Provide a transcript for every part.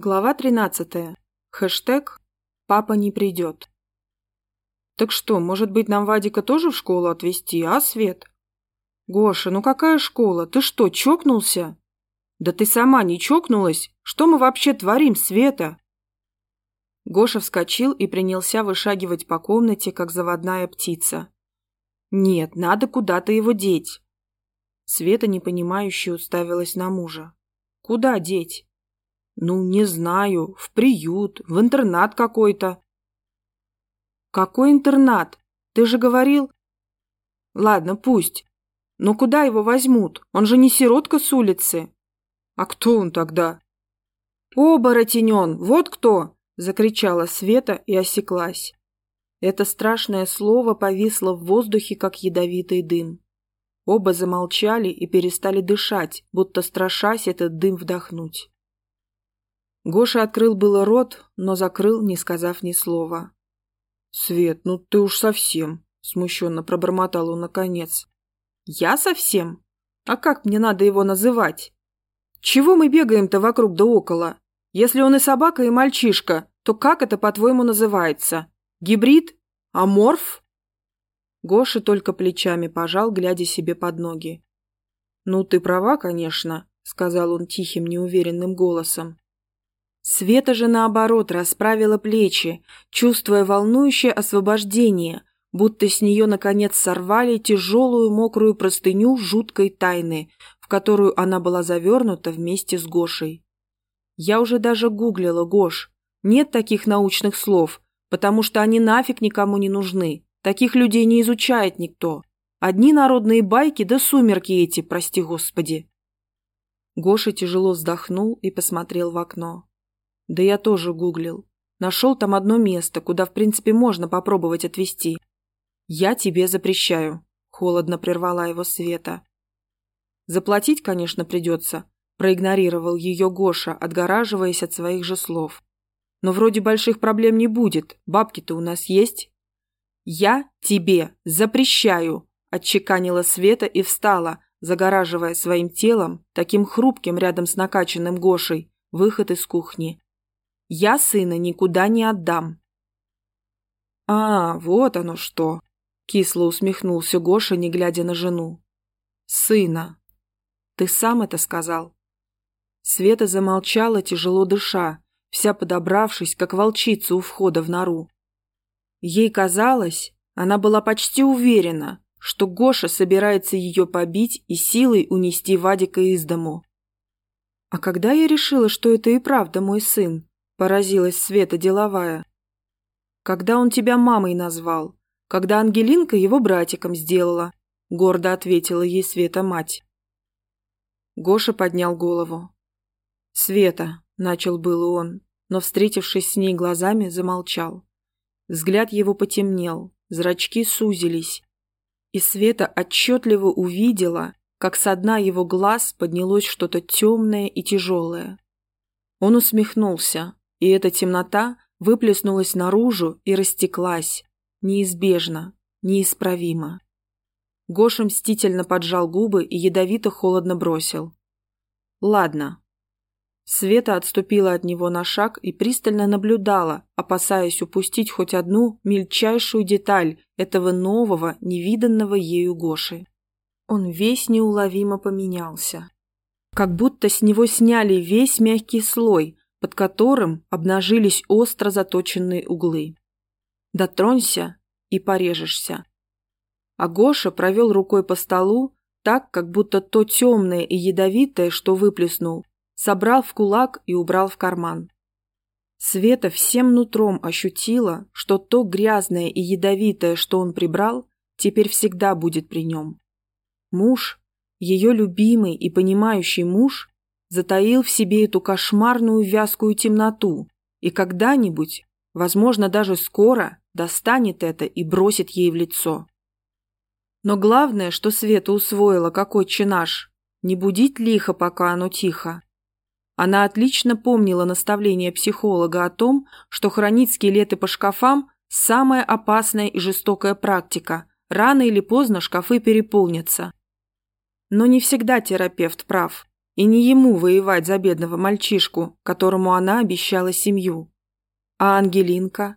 Глава 13. Хэштег «Папа не придет». «Так что, может быть, нам Вадика тоже в школу отвезти, а, Свет?» «Гоша, ну какая школа? Ты что, чокнулся?» «Да ты сама не чокнулась? Что мы вообще творим, Света?» Гоша вскочил и принялся вышагивать по комнате, как заводная птица. «Нет, надо куда-то его деть». Света, непонимающе, уставилась на мужа. «Куда деть?» Ну, не знаю, в приют, в интернат какой-то. Какой интернат? Ты же говорил... Ладно, пусть. Но куда его возьмут? Он же не сиротка с улицы. А кто он тогда? Оборотень он, вот кто! Закричала Света и осеклась. Это страшное слово повисло в воздухе, как ядовитый дым. Оба замолчали и перестали дышать, будто страшась этот дым вдохнуть. Гоша открыл было рот, но закрыл, не сказав ни слова. «Свет, ну ты уж совсем!» – смущенно пробормотал он наконец. «Я совсем? А как мне надо его называть? Чего мы бегаем-то вокруг да около? Если он и собака, и мальчишка, то как это, по-твоему, называется? Гибрид? Аморф?» Гоша только плечами пожал, глядя себе под ноги. «Ну, ты права, конечно», — сказал он тихим, неуверенным голосом. Света же, наоборот, расправила плечи, чувствуя волнующее освобождение, будто с нее, наконец, сорвали тяжелую мокрую простыню жуткой тайны, в которую она была завернута вместе с Гошей. Я уже даже гуглила, Гош. Нет таких научных слов, потому что они нафиг никому не нужны. Таких людей не изучает никто. Одни народные байки да сумерки эти, прости господи. Гоша тяжело вздохнул и посмотрел в окно. Да я тоже гуглил. Нашел там одно место, куда, в принципе, можно попробовать отвезти. Я тебе запрещаю. Холодно прервала его Света. Заплатить, конечно, придется. Проигнорировал ее Гоша, отгораживаясь от своих же слов. Но вроде больших проблем не будет. Бабки-то у нас есть. Я тебе запрещаю, отчеканила Света и встала, загораживая своим телом, таким хрупким рядом с накачанным Гошей, выход из кухни. Я сына никуда не отдам. А, вот оно что. Кисло усмехнулся Гоша, не глядя на жену. Сына. Ты сам это сказал. Света замолчала, тяжело дыша, вся подобравшись, как волчица у входа в нору. Ей казалось, она была почти уверена, что Гоша собирается ее побить и силой унести Вадика из дому. А когда я решила, что это и правда мой сын, Поразилась Света деловая. Когда он тебя мамой назвал? Когда Ангелинка его братиком сделала? Гордо ответила ей Света мать. Гоша поднял голову. «Света», — начал было он, но, встретившись с ней глазами, замолчал. Взгляд его потемнел, зрачки сузились, и Света отчетливо увидела, как со дна его глаз поднялось что-то темное и тяжелое. Он усмехнулся, и эта темнота выплеснулась наружу и растеклась, неизбежно, неисправимо. Гоша мстительно поджал губы и ядовито-холодно бросил. «Ладно». Света отступила от него на шаг и пристально наблюдала, опасаясь упустить хоть одну мельчайшую деталь этого нового, невиданного ею Гоши. Он весь неуловимо поменялся. Как будто с него сняли весь мягкий слой, под которым обнажились остро заточенные углы. Дотронься и порежешься. А Гоша провел рукой по столу, так, как будто то темное и ядовитое, что выплеснул, собрал в кулак и убрал в карман. Света всем нутром ощутила, что то грязное и ядовитое, что он прибрал, теперь всегда будет при нем. Муж, ее любимый и понимающий муж, затаил в себе эту кошмарную вязкую темноту и когда-нибудь, возможно, даже скоро, достанет это и бросит ей в лицо. Но главное, что Света усвоила, какой чинаш, не будить лихо, пока оно тихо. Она отлично помнила наставление психолога о том, что хранить скелеты по шкафам – самая опасная и жестокая практика. Рано или поздно шкафы переполнятся. Но не всегда терапевт прав. И не ему воевать за бедного мальчишку, которому она обещала семью. А Ангелинка?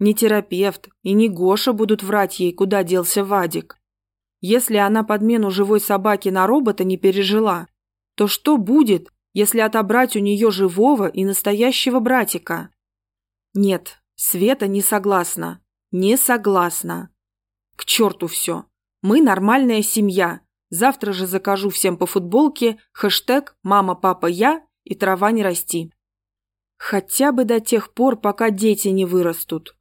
Не терапевт и не Гоша будут врать ей, куда делся Вадик. Если она подмену живой собаки на робота не пережила, то что будет, если отобрать у нее живого и настоящего братика? Нет, Света не согласна. Не согласна. К черту все. Мы нормальная семья. Завтра же закажу всем по футболке хэштег «Мама, папа, я» и «Трава не расти». Хотя бы до тех пор, пока дети не вырастут.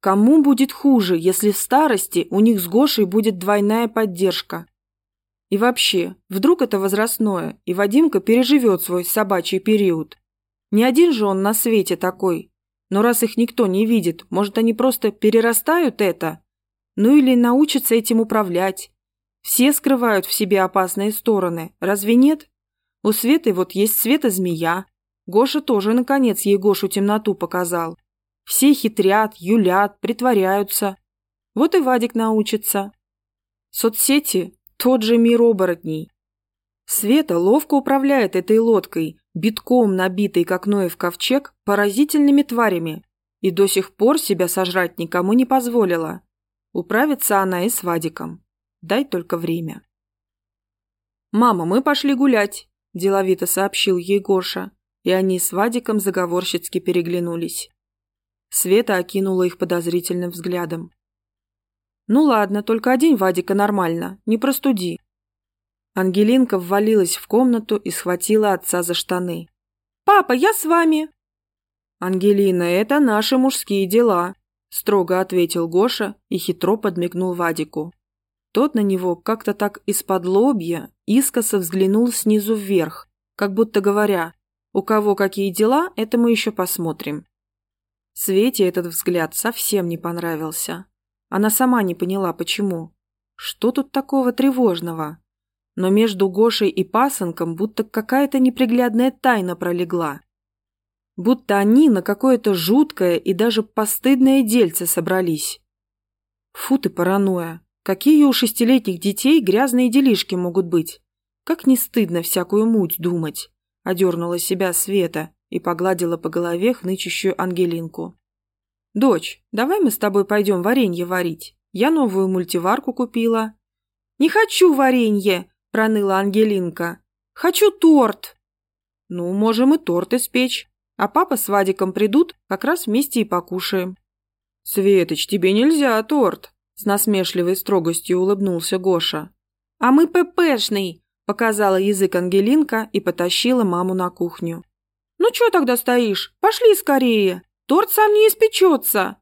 Кому будет хуже, если в старости у них с Гошей будет двойная поддержка? И вообще, вдруг это возрастное, и Вадимка переживет свой собачий период. Не один же он на свете такой. Но раз их никто не видит, может, они просто перерастают это? Ну или научатся этим управлять. Все скрывают в себе опасные стороны, разве нет? У Светы вот есть Света-змея. Гоша тоже, наконец, ей Гошу темноту показал. Все хитрят, юлят, притворяются. Вот и Вадик научится. Соцсети – тот же мир оборотней. Света ловко управляет этой лодкой, битком набитой, как Ноев ковчег, поразительными тварями, и до сих пор себя сожрать никому не позволила. Управится она и с Вадиком. Дай только время. «Мама, мы пошли гулять», – деловито сообщил ей Гоша, и они с Вадиком заговорщицки переглянулись. Света окинула их подозрительным взглядом. «Ну ладно, только одень Вадика нормально, не простуди». Ангелинка ввалилась в комнату и схватила отца за штаны. «Папа, я с вами!» «Ангелина, это наши мужские дела», – строго ответил Гоша и хитро подмигнул Вадику. Тот на него как-то так из-под лобья искоса взглянул снизу вверх, как будто говоря, у кого какие дела, это мы еще посмотрим. Свете этот взгляд совсем не понравился. Она сама не поняла, почему. Что тут такого тревожного? Но между Гошей и пасынком будто какая-то неприглядная тайна пролегла. Будто они на какое-то жуткое и даже постыдное дельце собрались. Фу ты, паранойя. Какие у шестилетних детей грязные делишки могут быть? Как не стыдно всякую муть думать. Одернула себя Света и погладила по голове хнычущую Ангелинку. «Дочь, давай мы с тобой пойдем варенье варить. Я новую мультиварку купила». «Не хочу варенье!» – проныла Ангелинка. «Хочу торт!» «Ну, можем и торт испечь. А папа с Вадиком придут, как раз вместе и покушаем». «Светоч, тебе нельзя торт!» – с насмешливой строгостью улыбнулся Гоша. «А мы ППшный!» – показала язык Ангелинка и потащила маму на кухню. «Ну чё тогда стоишь? Пошли скорее! Торт сам не испечется!»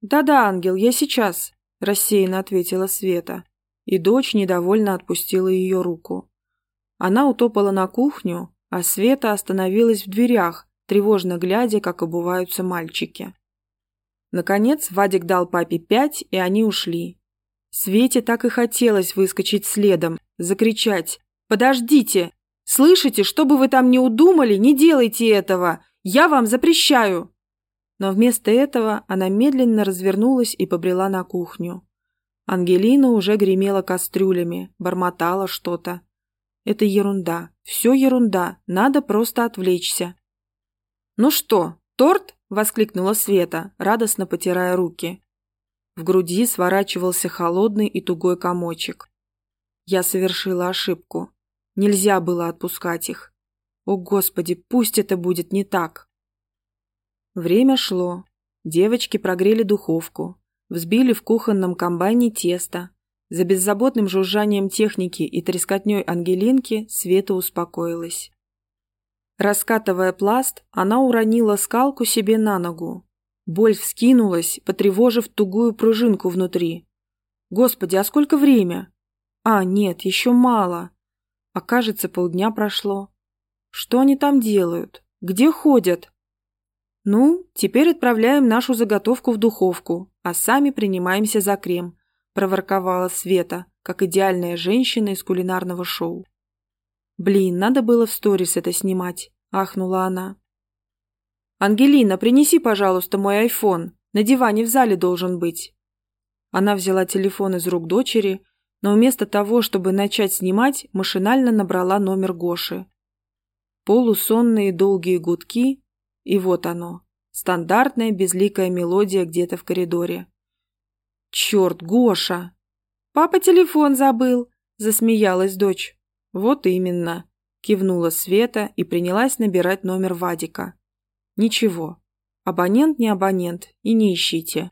«Да-да, ангел, я сейчас», – рассеянно ответила Света и дочь недовольно отпустила ее руку. Она утопала на кухню, а Света остановилась в дверях, тревожно глядя, как обуваются мальчики. Наконец Вадик дал папе пять, и они ушли. Свете так и хотелось выскочить следом, закричать «Подождите! Слышите, что бы вы там ни удумали, не делайте этого! Я вам запрещаю!» Но вместо этого она медленно развернулась и побрела на кухню. Ангелина уже гремела кастрюлями, бормотала что-то. Это ерунда, все ерунда, надо просто отвлечься. «Ну что, торт?» – воскликнула Света, радостно потирая руки. В груди сворачивался холодный и тугой комочек. Я совершила ошибку. Нельзя было отпускать их. О, Господи, пусть это будет не так. Время шло. Девочки прогрели духовку, Взбили в кухонном комбайне тесто. За беззаботным жужжанием техники и трескотней Ангелинки Света успокоилась. Раскатывая пласт, она уронила скалку себе на ногу. Боль вскинулась, потревожив тугую пружинку внутри. Господи, а сколько время? А, нет, еще мало. А кажется, полдня прошло. Что они там делают? Где ходят? Ну, теперь отправляем нашу заготовку в духовку а сами принимаемся за крем», – проворковала Света, как идеальная женщина из кулинарного шоу. «Блин, надо было в сторис это снимать», – ахнула она. «Ангелина, принеси, пожалуйста, мой айфон. На диване в зале должен быть». Она взяла телефон из рук дочери, но вместо того, чтобы начать снимать, машинально набрала номер Гоши. полусонные долгие гудки, и вот оно, стандартная безликая мелодия где-то в коридоре. «Черт, Гоша!» «Папа телефон забыл!» – засмеялась дочь. «Вот именно!» – кивнула Света и принялась набирать номер Вадика. «Ничего, абонент не абонент, и не ищите».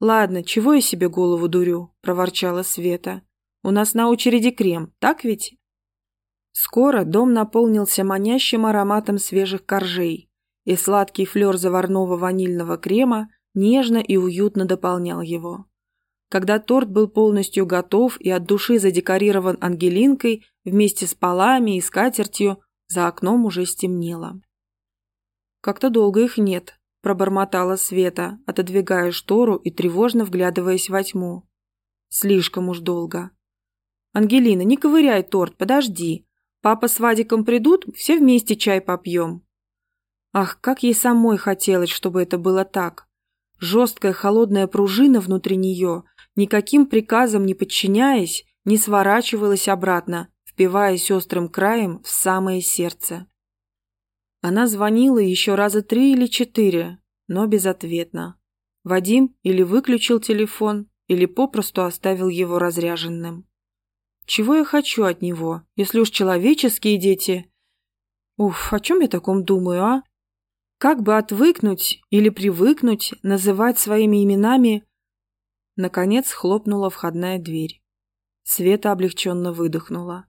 «Ладно, чего я себе голову дурю?» – проворчала Света. «У нас на очереди крем, так ведь?» Скоро дом наполнился манящим ароматом свежих коржей, и сладкий флер заварного ванильного крема нежно и уютно дополнял его. Когда торт был полностью готов и от души задекорирован Ангелинкой вместе с полами и скатертью, за окном уже стемнело. «Как-то долго их нет», – пробормотала Света, отодвигая штору и тревожно вглядываясь во тьму. «Слишком уж долго». «Ангелина, не ковыряй торт, подожди. Папа с Вадиком придут, все вместе чай попьем». Ах, как ей самой хотелось, чтобы это было так. Жесткая холодная пружина внутри нее, никаким приказам не подчиняясь, не сворачивалась обратно, впиваясь острым краем в самое сердце. Она звонила еще раза три или четыре, но безответно. Вадим или выключил телефон, или попросту оставил его разряженным. Чего я хочу от него, если уж человеческие дети... Уф, о чем я таком думаю, а? Как бы отвыкнуть или привыкнуть называть своими именами... Наконец хлопнула входная дверь. Света облегченно выдохнула.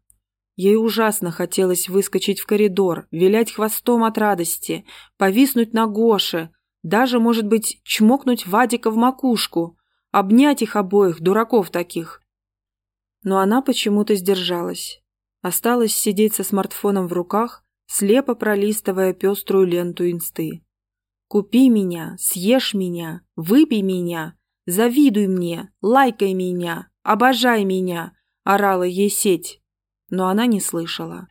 Ей ужасно хотелось выскочить в коридор, вилять хвостом от радости, повиснуть на Гоше, даже, может быть, чмокнуть Вадика в макушку, обнять их обоих, дураков таких. Но она почему-то сдержалась. Осталась сидеть со смартфоном в руках слепо пролистывая пеструю ленту инсты. «Купи меня, съешь меня, выпей меня, завидуй мне, лайкай меня, обожай меня», – орала ей сеть, но она не слышала.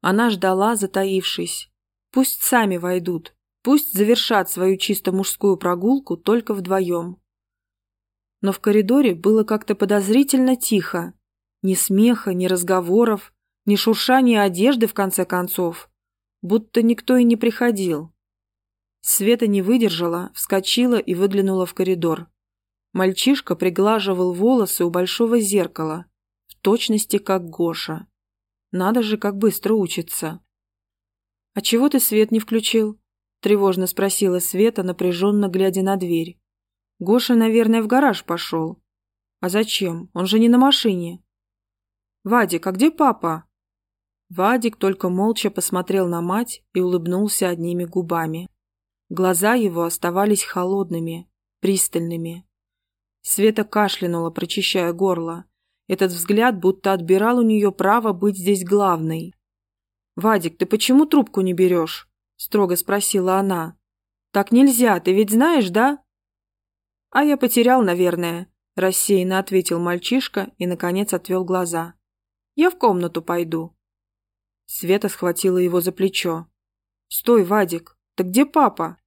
Она ждала, затаившись. Пусть сами войдут, пусть завершат свою чисто мужскую прогулку только вдвоем. Но в коридоре было как-то подозрительно тихо. Ни смеха, ни разговоров, ни шуршание одежды, в конце концов. Будто никто и не приходил. Света не выдержала, вскочила и выглянула в коридор. Мальчишка приглаживал волосы у большого зеркала, в точности как Гоша. Надо же, как быстро учится. «А чего ты свет не включил?» – тревожно спросила Света, напряженно глядя на дверь. «Гоша, наверное, в гараж пошел». «А зачем? Он же не на машине». «Вадик, а где папа?» Вадик только молча посмотрел на мать и улыбнулся одними губами. Глаза его оставались холодными, пристальными. Света кашлянула, прочищая горло. Этот взгляд будто отбирал у нее право быть здесь главной. «Вадик, ты почему трубку не берешь?» – строго спросила она. «Так нельзя, ты ведь знаешь, да?» «А я потерял, наверное», – рассеянно ответил мальчишка и, наконец, отвел глаза. «Я в комнату пойду». Света схватила его за плечо. «Стой, Вадик, ты где папа?»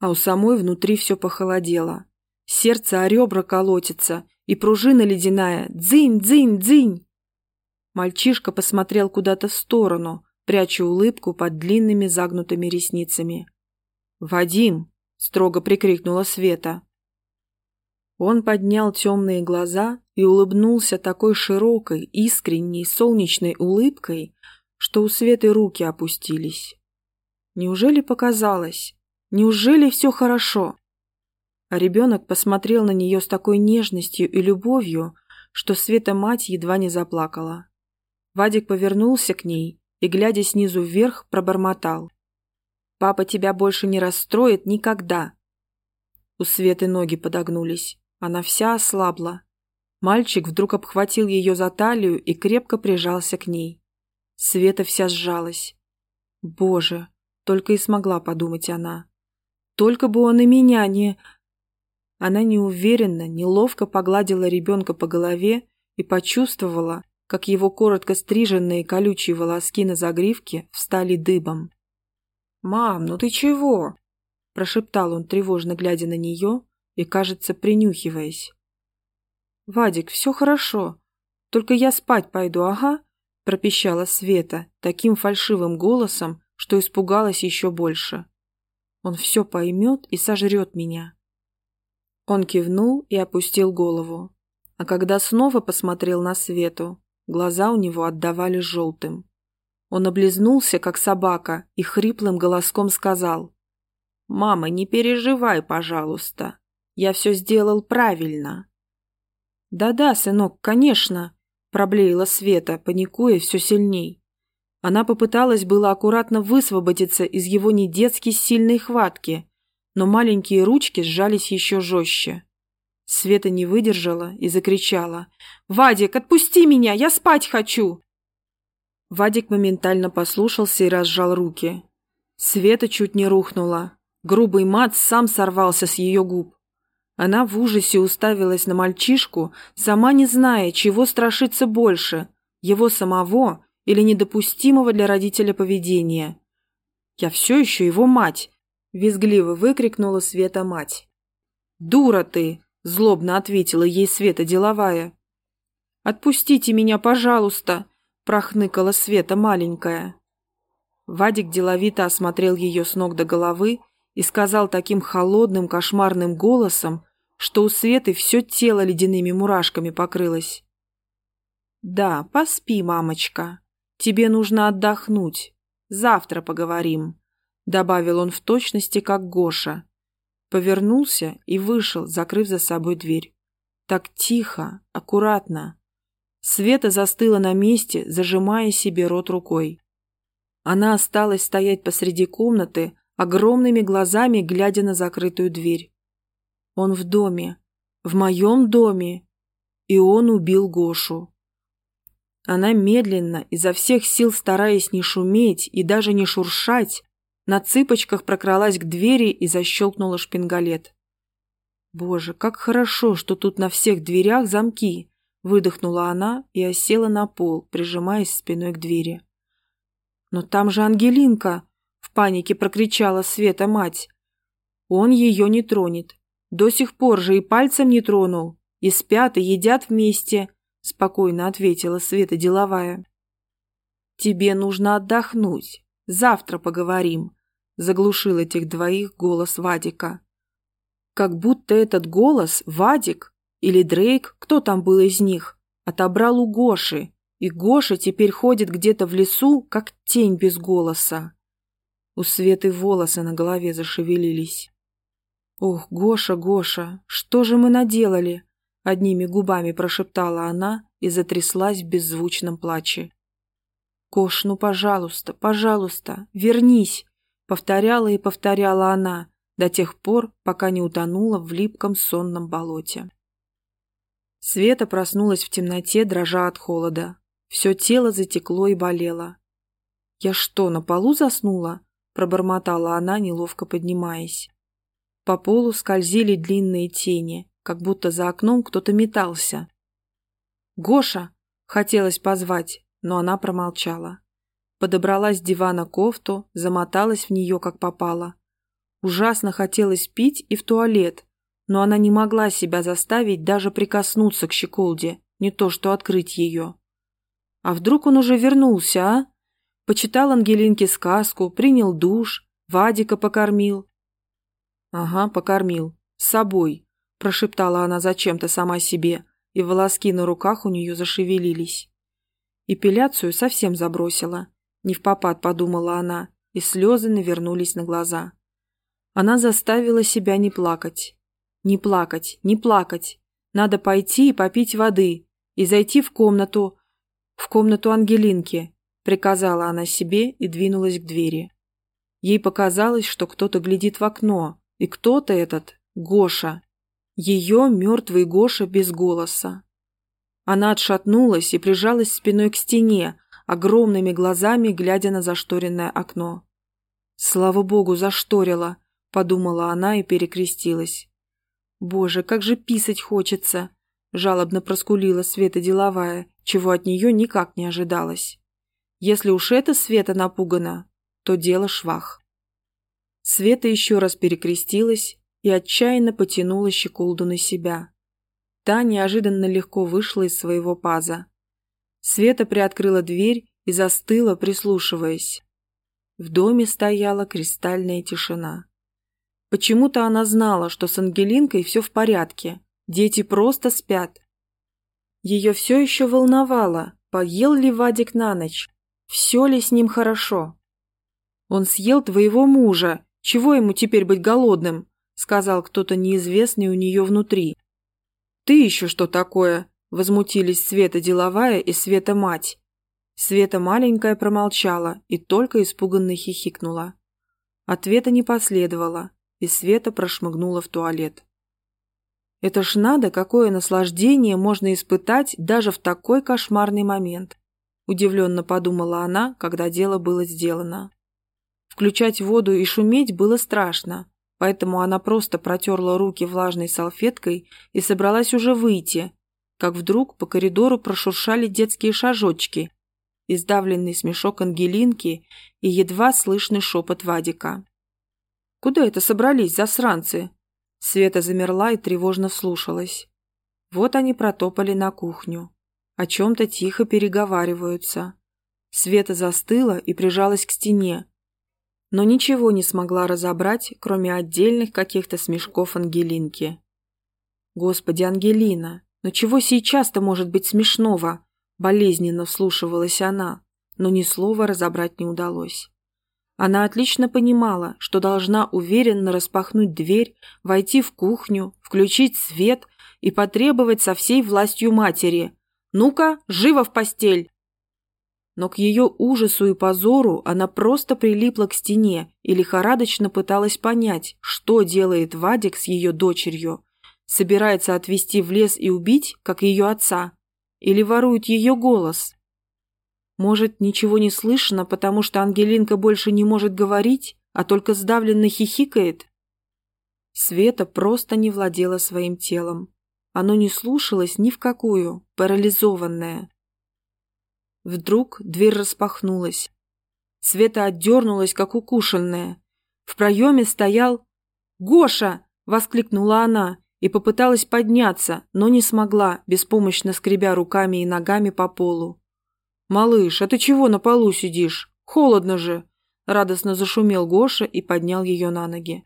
А у самой внутри все похолодело. Сердце о ребра колотится, и пружина ледяная. Дзынь, дзынь, дзынь! Мальчишка посмотрел куда-то в сторону, пряча улыбку под длинными загнутыми ресницами. «Вадим!» – строго прикрикнула Света. Он поднял темные глаза и улыбнулся такой широкой, искренней, солнечной улыбкой, что у Светы руки опустились. Неужели показалось? Неужели все хорошо? А ребенок посмотрел на нее с такой нежностью и любовью, что Света-мать едва не заплакала. Вадик повернулся к ней и, глядя снизу вверх, пробормотал. «Папа тебя больше не расстроит никогда!» У Светы ноги подогнулись. Она вся ослабла. Мальчик вдруг обхватил ее за талию и крепко прижался к ней. Света вся сжалась. Боже, только и смогла подумать она. Только бы он и меня не... Она неуверенно, неловко погладила ребенка по голове и почувствовала, как его коротко стриженные колючие волоски на загривке встали дыбом. «Мам, ну ты чего?» – прошептал он, тревожно глядя на нее и, кажется, принюхиваясь. «Вадик, все хорошо. Только я спать пойду, ага. – пропищала Света таким фальшивым голосом, что испугалась еще больше. «Он все поймет и сожрет меня». Он кивнул и опустил голову. А когда снова посмотрел на Свету, глаза у него отдавали желтым. Он облизнулся, как собака, и хриплым голоском сказал. «Мама, не переживай, пожалуйста. Я все сделал правильно». «Да-да, сынок, конечно», – проблеяла Света, паникуя все сильней. Она попыталась было аккуратно высвободиться из его недетски сильной хватки, но маленькие ручки сжались еще жестче. Света не выдержала и закричала. «Вадик, отпусти меня! Я спать хочу!» Вадик моментально послушался и разжал руки. Света чуть не рухнула. Грубый мат сам сорвался с ее губ. Она в ужасе уставилась на мальчишку, сама не зная, чего страшиться больше – его самого или недопустимого для родителя поведения. «Я все еще его мать!» – визгливо выкрикнула Света мать. «Дура ты!» – злобно ответила ей Света деловая. «Отпустите меня, пожалуйста!» – прохныкала Света маленькая. Вадик деловито осмотрел ее с ног до головы и сказал таким холодным кошмарным голосом, что у Светы все тело ледяными мурашками покрылось. «Да, поспи, мамочка. Тебе нужно отдохнуть. Завтра поговорим», — добавил он в точности, как Гоша. Повернулся и вышел, закрыв за собой дверь. Так тихо, аккуратно. Света застыла на месте, зажимая себе рот рукой. Она осталась стоять посреди комнаты, огромными глазами глядя на закрытую дверь. Он в доме, в моем доме, и он убил Гошу. Она медленно, изо всех сил стараясь не шуметь и даже не шуршать, на цыпочках прокралась к двери и защелкнула шпингалет. «Боже, как хорошо, что тут на всех дверях замки!» Выдохнула она и осела на пол, прижимаясь спиной к двери. «Но там же Ангелинка!» — в панике прокричала Света мать. «Он ее не тронет. До сих пор же и пальцем не тронул. И спят, и едят вместе», — спокойно ответила Света деловая. «Тебе нужно отдохнуть. Завтра поговорим», — заглушил этих двоих голос Вадика. Как будто этот голос, Вадик, или Дрейк, кто там был из них, отобрал у Гоши, и Гоша теперь ходит где-то в лесу, как тень без голоса. У Светы волосы на голове зашевелились. «Ох, Гоша, Гоша, что же мы наделали?» Одними губами прошептала она и затряслась в беззвучном плаче. «Кош, ну, пожалуйста, пожалуйста, вернись!» Повторяла и повторяла она до тех пор, пока не утонула в липком сонном болоте. Света проснулась в темноте, дрожа от холода. Все тело затекло и болело. «Я что, на полу заснула?» – пробормотала она, неловко поднимаясь. По полу скользили длинные тени, как будто за окном кто-то метался. «Гоша!» – хотелось позвать, но она промолчала. Подобрала с дивана кофту, замоталась в нее, как попало. Ужасно хотелось пить и в туалет, но она не могла себя заставить даже прикоснуться к щеколде, не то что открыть ее. А вдруг он уже вернулся, а? Почитал Ангелинке сказку, принял душ, Вадика покормил. Ага, покормил. С собой, прошептала она зачем-то сама себе, и волоски на руках у нее зашевелились. Эпиляцию совсем забросила. Не в попад подумала она, и слезы навернулись на глаза. Она заставила себя не плакать. Не плакать, не плакать. Надо пойти и попить воды, и зайти в комнату, в комнату Ангелинки, приказала она себе и двинулась к двери. Ей показалось, что кто-то глядит в окно, и кто-то этот — Гоша. Ее мертвый Гоша без голоса. Она отшатнулась и прижалась спиной к стене, огромными глазами глядя на зашторенное окно. «Слава богу, зашторила», — подумала она и перекрестилась. «Боже, как же писать хочется!» – жалобно проскулила Света деловая, чего от нее никак не ожидалось. Если уж эта Света напугана, то дело швах. Света еще раз перекрестилась и отчаянно потянула щеколду на себя. Та неожиданно легко вышла из своего паза. Света приоткрыла дверь и застыла, прислушиваясь. В доме стояла кристальная тишина. Почему-то она знала, что с Ангелинкой все в порядке, дети просто спят. Ее все еще волновало, поел ли Вадик на ночь, все ли с ним хорошо. «Он съел твоего мужа, чего ему теперь быть голодным?» Сказал кто-то неизвестный у нее внутри. «Ты еще что такое?» возмутились Света деловая и Света мать. Света маленькая промолчала и только испуганно хихикнула. Ответа не последовало, и Света прошмыгнула в туалет. Это ж надо, какое наслаждение можно испытать даже в такой кошмарный момент. Удивленно подумала она, когда дело было сделано. Включать воду и шуметь было страшно, поэтому она просто протерла руки влажной салфеткой и собралась уже выйти, как вдруг по коридору прошуршали детские шажочки, издавленный смешок Ангелинки и едва слышный шепот Вадика. «Куда это собрались, засранцы?» Света замерла и тревожно вслушалась. Вот они протопали на кухню. О чем-то тихо переговариваются. Света застыла и прижалась к стене, но ничего не смогла разобрать, кроме отдельных каких-то смешков Ангелинки. «Господи, Ангелина, но чего сейчас-то может быть смешного?» Болезненно вслушивалась она, но ни слова разобрать не удалось. Она отлично понимала, что должна уверенно распахнуть дверь, войти в кухню, включить свет и потребовать со всей властью матери «Ну-ка, живо в постель!» Но к ее ужасу и позору она просто прилипла к стене и лихорадочно пыталась понять, что делает Вадик с ее дочерью. Собирается отвезти в лес и убить, как ее отца? Или ворует ее голос? Может, ничего не слышно, потому что Ангелинка больше не может говорить, а только сдавленно хихикает? Света просто не владела своим телом. Оно не слушалось ни в какую, парализованное. Вдруг дверь распахнулась. Света отдернулась, как укушенная. В проеме стоял... «Гоша!» — воскликнула она и попыталась подняться, но не смогла, беспомощно скребя руками и ногами по полу. «Малыш, а ты чего на полу сидишь? Холодно же!» Радостно зашумел Гоша и поднял ее на ноги.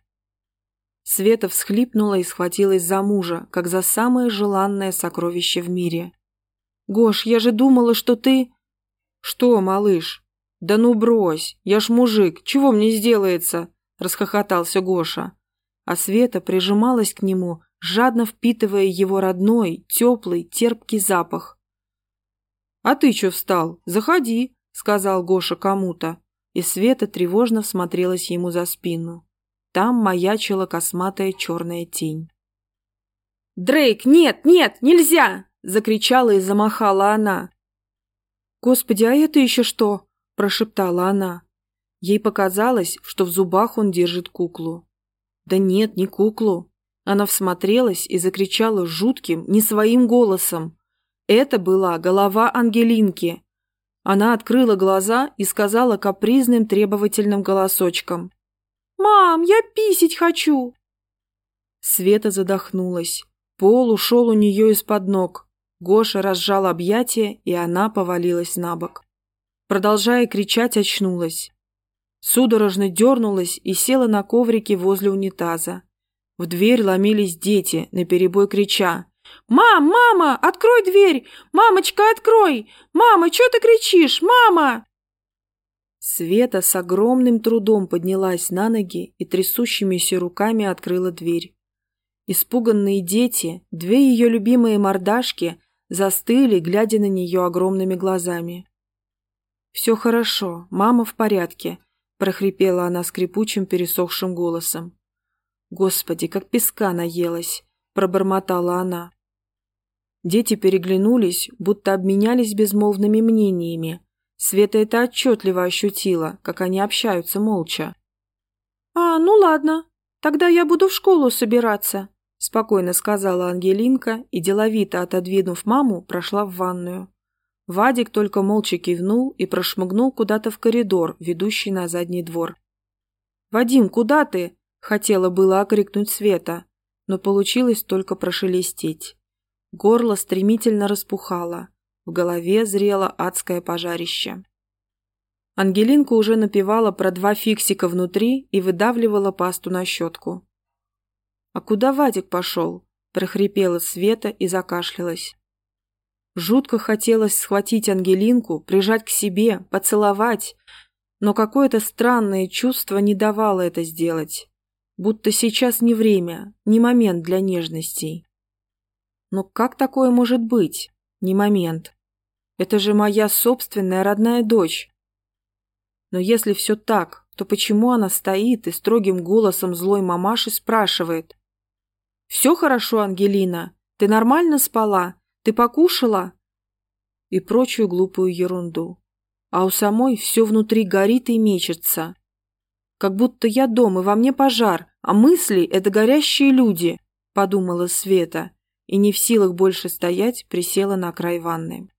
Света всхлипнула и схватилась за мужа, как за самое желанное сокровище в мире. «Гош, я же думала, что ты...» «Что, малыш?» «Да ну брось, я ж мужик, чего мне сделается?» – расхохотался Гоша. А Света прижималась к нему, жадно впитывая его родной, теплый, терпкий запах. «А ты чё встал? Заходи», — сказал Гоша кому-то, и Света тревожно всмотрелась ему за спину. Там маячила косматая черная тень. «Дрейк, нет, нет, нельзя!» — закричала и замахала она. «Господи, а это еще что?» – прошептала она. Ей показалось, что в зубах он держит куклу. Да нет, не куклу. Она всмотрелась и закричала жутким, не своим голосом. Это была голова Ангелинки. Она открыла глаза и сказала капризным требовательным голосочком. «Мам, я писить хочу!» Света задохнулась. Пол ушел у нее из-под ног. Гоша разжал объятия, и она повалилась на бок. Продолжая кричать, очнулась. Судорожно дернулась и села на коврике возле унитаза. В дверь ломились дети, наперебой крича «Мам, мама, открой дверь! Мамочка, открой! Мама, что ты кричишь? Мама!» Света с огромным трудом поднялась на ноги и трясущимися руками открыла дверь. Испуганные дети, две ее любимые мордашки, застыли, глядя на нее огромными глазами. «Все хорошо, мама в порядке», – прохрипела она скрипучим пересохшим голосом. «Господи, как песка наелась!» – пробормотала она. Дети переглянулись, будто обменялись безмолвными мнениями. Света это отчетливо ощутила, как они общаются молча. «А, ну ладно, тогда я буду в школу собираться», спокойно сказала Ангелинка и, деловито отодвинув маму, прошла в ванную. Вадик только молча кивнул и прошмыгнул куда-то в коридор, ведущий на задний двор. «Вадим, куда ты?» – хотела было окрикнуть Света, но получилось только прошелестеть. Горло стремительно распухало. В голове зрело адское пожарище. Ангелинка уже напевала про два фиксика внутри и выдавливала пасту на щетку. «А куда Вадик пошел?» – прохрипела Света и закашлялась. Жутко хотелось схватить Ангелинку, прижать к себе, поцеловать, но какое-то странное чувство не давало это сделать. Будто сейчас не время, не момент для нежностей. Но как такое может быть? Не момент. Это же моя собственная родная дочь. Но если все так, то почему она стоит и строгим голосом злой мамаши спрашивает? «Все хорошо, Ангелина? Ты нормально спала? Ты покушала?» И прочую глупую ерунду. А у самой все внутри горит и мечется. Как будто я дом, и во мне пожар, а мысли — это горящие люди, подумала Света, и не в силах больше стоять, присела на край ванны.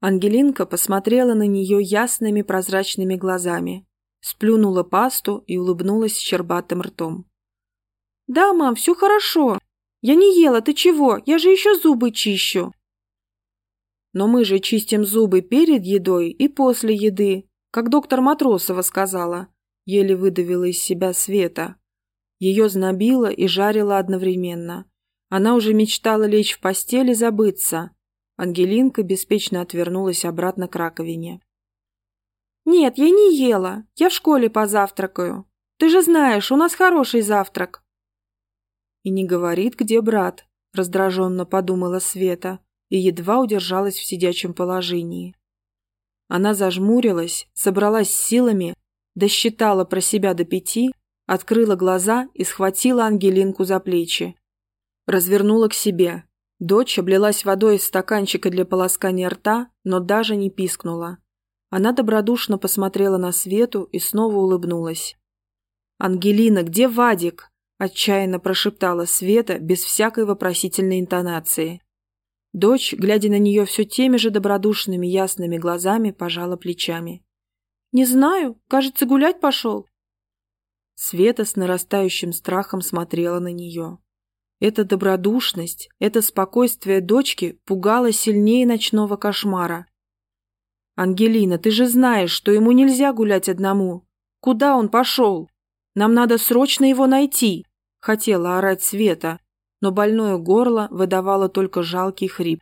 Ангелинка посмотрела на нее ясными прозрачными глазами, сплюнула пасту и улыбнулась щербатым ртом. «Да, мам, все хорошо. Я не ела, ты чего? Я же еще зубы чищу». «Но мы же чистим зубы перед едой и после еды, как доктор Матросова сказала», еле выдавила из себя Света. Ее знобило и жарило одновременно. Она уже мечтала лечь в постель и забыться, Ангелинка беспечно отвернулась обратно к раковине. «Нет, я не ела. Я в школе позавтракаю. Ты же знаешь, у нас хороший завтрак». «И не говорит, где брат», — раздраженно подумала Света и едва удержалась в сидячем положении. Она зажмурилась, собралась силами, досчитала про себя до пяти, открыла глаза и схватила Ангелинку за плечи. Развернула к себе, Дочь облилась водой из стаканчика для полоскания рта, но даже не пискнула. Она добродушно посмотрела на Свету и снова улыбнулась. «Ангелина, где Вадик?» – отчаянно прошептала Света без всякой вопросительной интонации. Дочь, глядя на нее все теми же добродушными ясными глазами, пожала плечами. «Не знаю, кажется, гулять пошел». Света с нарастающим страхом смотрела на нее. Эта добродушность, это спокойствие дочки пугало сильнее ночного кошмара. «Ангелина, ты же знаешь, что ему нельзя гулять одному. Куда он пошел? Нам надо срочно его найти!» Хотела орать Света, но больное горло выдавало только жалкий хрип.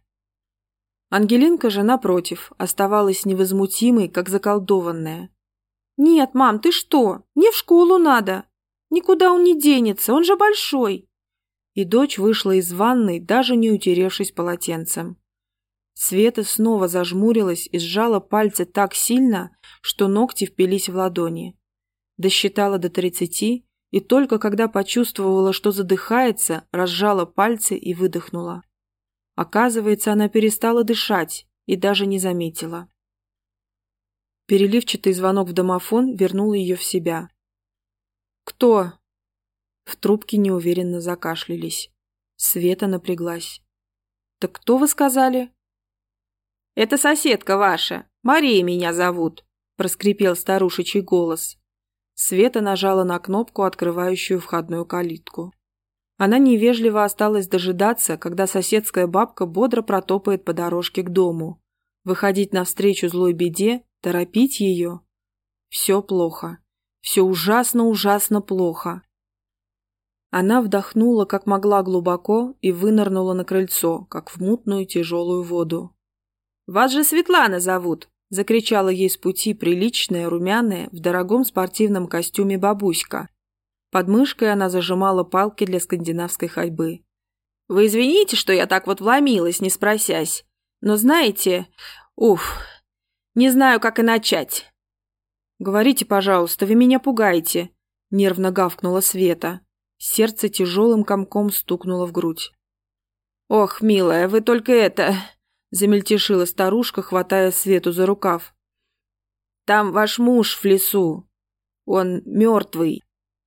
Ангелинка же, напротив, оставалась невозмутимой, как заколдованная. «Нет, мам, ты что? Мне в школу надо. Никуда он не денется, он же большой и дочь вышла из ванной, даже не утеревшись полотенцем. Света снова зажмурилась и сжала пальцы так сильно, что ногти впились в ладони. Досчитала до тридцати и только когда почувствовала, что задыхается, разжала пальцы и выдохнула. Оказывается, она перестала дышать и даже не заметила. Переливчатый звонок в домофон вернул ее в себя. «Кто?» В трубке неуверенно закашлялись. Света напряглась. «Так кто вы сказали?» «Это соседка ваша. Мария меня зовут», – проскрипел старушечий голос. Света нажала на кнопку, открывающую входную калитку. Она невежливо осталась дожидаться, когда соседская бабка бодро протопает по дорожке к дому. Выходить навстречу злой беде, торопить ее. Все плохо. Все ужасно-ужасно плохо. Она вдохнула как могла глубоко и вынырнула на крыльцо, как в мутную тяжелую воду. «Вас же Светлана зовут!» – закричала ей с пути приличная, румяная, в дорогом спортивном костюме бабуська. Под мышкой она зажимала палки для скандинавской ходьбы. «Вы извините, что я так вот вломилась, не спросясь. Но знаете... Уф, не знаю, как и начать». «Говорите, пожалуйста, вы меня пугаете», – нервно гавкнула Света. Сердце тяжелым комком стукнуло в грудь. «Ох, милая, вы только это...» — замельтешила старушка, хватая Свету за рукав. «Там ваш муж в лесу. Он мертвый.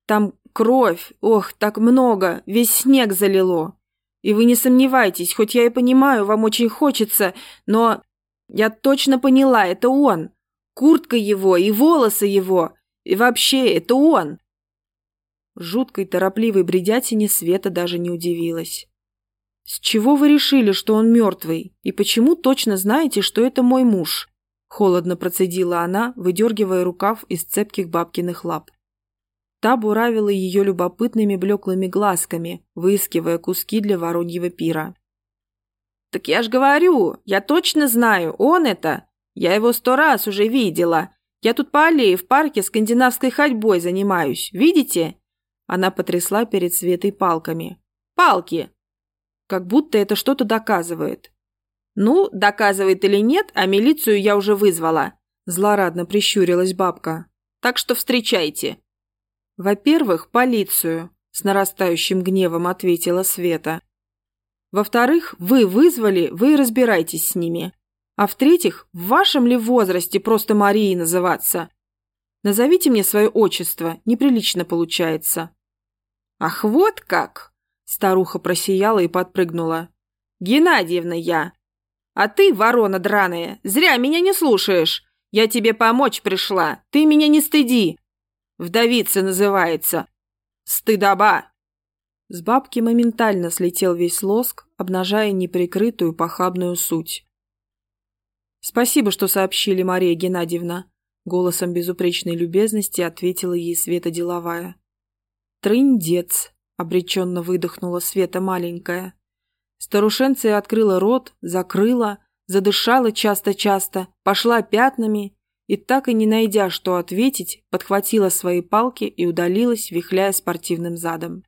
Там кровь. Ох, так много. Весь снег залило. И вы не сомневайтесь, хоть я и понимаю, вам очень хочется, но... Я точно поняла, это он. Куртка его и волосы его. И вообще, это он. Жуткой торопливой бредятине Света даже не удивилась. «С чего вы решили, что он мертвый? И почему точно знаете, что это мой муж?» Холодно процедила она, выдергивая рукав из цепких бабкиных лап. Та буравила ее любопытными блеклыми глазками, выискивая куски для вороньего пира. «Так я ж говорю, я точно знаю, он это. Я его сто раз уже видела. Я тут по аллее в парке скандинавской ходьбой занимаюсь, видите?» Она потрясла перед Светой палками. «Палки! Как будто это что-то доказывает. Ну, доказывает или нет, а милицию я уже вызвала. Злорадно прищурилась бабка. Так что встречайте. Во-первых, полицию, с нарастающим гневом ответила Света. Во-вторых, вы вызвали, вы разбирайтесь с ними. А в-третьих, в вашем ли возрасте просто Марией называться? Назовите мне свое отчество, неприлично получается. Ах, вот как! Старуха просияла и подпрыгнула. «Геннадьевна я! А ты, ворона драная, зря меня не слушаешь! Я тебе помочь пришла, ты меня не стыди! Вдовица называется! Стыдоба!» С бабки моментально слетел весь лоск, обнажая неприкрытую похабную суть. «Спасибо, что сообщили, Мария Геннадьевна», — голосом безупречной любезности ответила ей Света Деловая. «Трындец», — обреченно выдохнула Света маленькая. Старушенция открыла рот, закрыла, задышала часто-часто, пошла пятнами и, так и не найдя, что ответить, подхватила свои палки и удалилась, вихляя спортивным задом.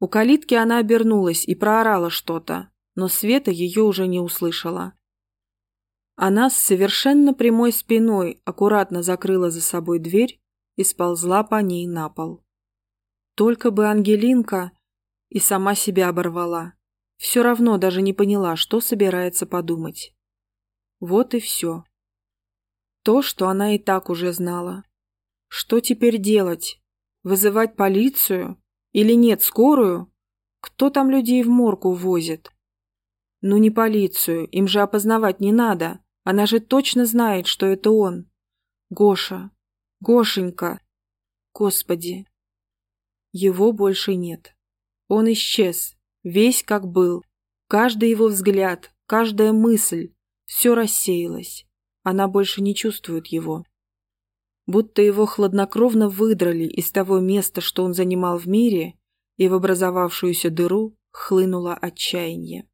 У калитки она обернулась и проорала что-то, но Света ее уже не услышала. Она с совершенно прямой спиной аккуратно закрыла за собой дверь и сползла по ней на пол. Только бы Ангелинка и сама себя оборвала. Все равно даже не поняла, что собирается подумать. Вот и все. То, что она и так уже знала. Что теперь делать? Вызывать полицию? Или нет, скорую? Кто там людей в морг возит? Ну не полицию, им же опознавать не надо. Она же точно знает, что это он. Гоша. Гошенька. Господи, его больше нет. Он исчез, весь как был. Каждый его взгляд, каждая мысль, все рассеялось. Она больше не чувствует его. Будто его хладнокровно выдрали из того места, что он занимал в мире, и в образовавшуюся дыру хлынуло отчаяние.